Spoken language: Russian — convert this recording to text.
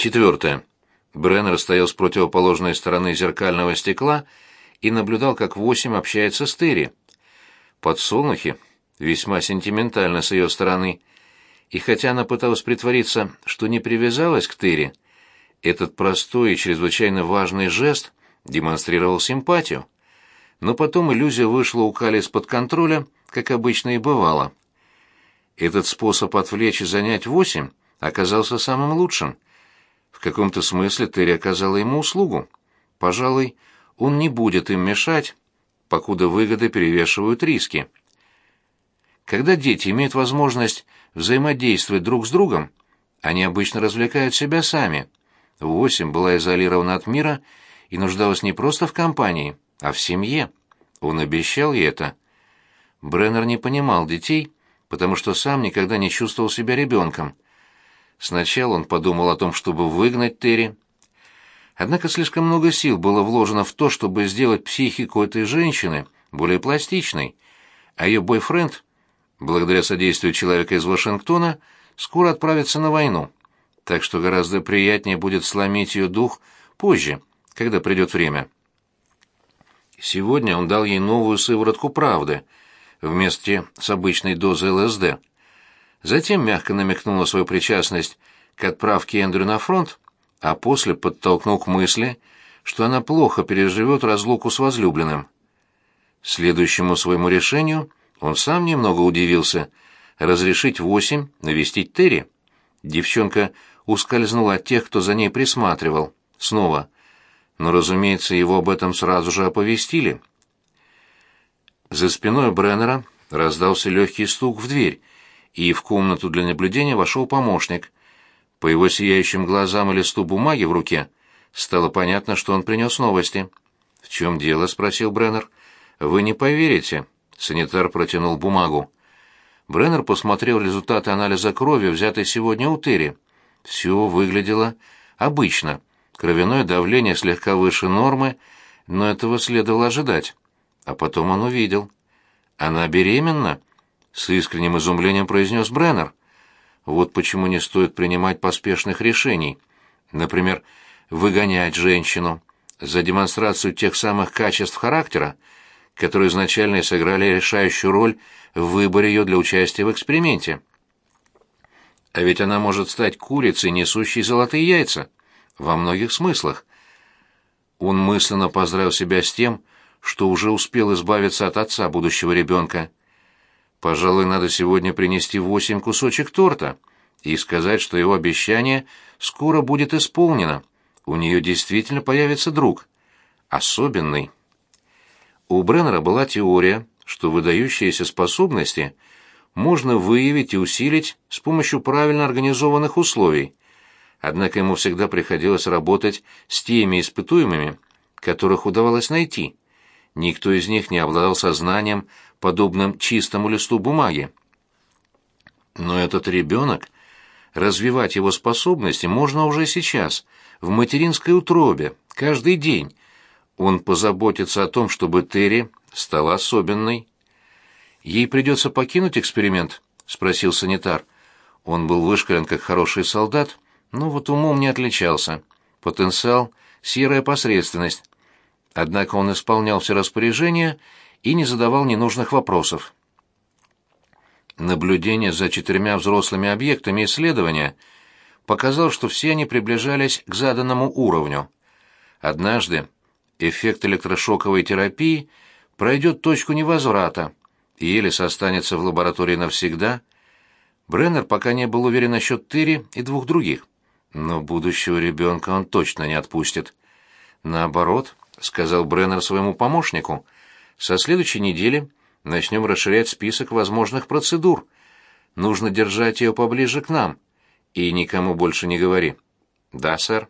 Четвертое. Бреннер стоял с противоположной стороны зеркального стекла и наблюдал, как Восемь общается с Терри. Подсолнухи весьма сентиментально с ее стороны. И хотя она пыталась притвориться, что не привязалась к Терри, этот простой и чрезвычайно важный жест демонстрировал симпатию. Но потом иллюзия вышла у Кали из-под контроля, как обычно и бывало. Этот способ отвлечь и занять восемь оказался самым лучшим. В каком-то смысле Терри оказала ему услугу. Пожалуй, он не будет им мешать, покуда выгоды перевешивают риски. Когда дети имеют возможность взаимодействовать друг с другом, они обычно развлекают себя сами. Восемь была изолирована от мира и нуждалась не просто в компании, а в семье. Он обещал ей это. Бреннер не понимал детей, потому что сам никогда не чувствовал себя ребенком. Сначала он подумал о том, чтобы выгнать Терри. Однако слишком много сил было вложено в то, чтобы сделать психику этой женщины более пластичной, а ее бойфренд благодаря содействию человека из Вашингтона, скоро отправится на войну. Так что гораздо приятнее будет сломить ее дух позже, когда придет время. Сегодня он дал ей новую сыворотку правды вместе с обычной дозой ЛСД. Затем мягко намекнул на свою причастность к отправке Эндрю на фронт, а после подтолкнул к мысли, что она плохо переживет разлуку с возлюбленным. Следующему своему решению он сам немного удивился. Разрешить восемь навестить Терри. Девчонка ускользнула от тех, кто за ней присматривал. Снова. Но, разумеется, его об этом сразу же оповестили. За спиной Бреннера раздался легкий стук в дверь, и в комнату для наблюдения вошел помощник. По его сияющим глазам и листу бумаги в руке стало понятно, что он принес новости. «В чем дело?» — спросил Бреннер. «Вы не поверите». Санитар протянул бумагу. Бреннер посмотрел результаты анализа крови, взятой сегодня у Терри. Все выглядело обычно. Кровяное давление слегка выше нормы, но этого следовало ожидать. А потом он увидел. «Она беременна?» — с искренним изумлением произнес Бреннер. «Вот почему не стоит принимать поспешных решений. Например, выгонять женщину за демонстрацию тех самых качеств характера, которые изначально и сыграли решающую роль в выборе ее для участия в эксперименте. А ведь она может стать курицей, несущей золотые яйца. Во многих смыслах. Он мысленно поздравил себя с тем, что уже успел избавиться от отца будущего ребенка. Пожалуй, надо сегодня принести восемь кусочек торта и сказать, что его обещание скоро будет исполнено. У нее действительно появится друг. Особенный. У Бреннера была теория, что выдающиеся способности можно выявить и усилить с помощью правильно организованных условий. Однако ему всегда приходилось работать с теми испытуемыми, которых удавалось найти. Никто из них не обладал сознанием, подобным чистому листу бумаги. Но этот ребенок, развивать его способности можно уже сейчас, в материнской утробе, каждый день, он позаботится о том, чтобы Терри стала особенной. «Ей придется покинуть эксперимент?» — спросил санитар. Он был вышкален как хороший солдат, но вот умом не отличался. Потенциал — серая посредственность. Однако он исполнял все распоряжения и не задавал ненужных вопросов. Наблюдение за четырьмя взрослыми объектами исследования показало, что все они приближались к заданному уровню. Однажды эффект электрошоковой терапии пройдет точку невозврата, и Элис останется в лаборатории навсегда. Бреннер пока не был уверен насчет Терри и двух других, но будущего ребенка он точно не отпустит. Наоборот, сказал Бреннер своему помощнику, со следующей недели начнем расширять список возможных процедур. Нужно держать ее поближе к нам. И никому больше не говори. Да, сэр.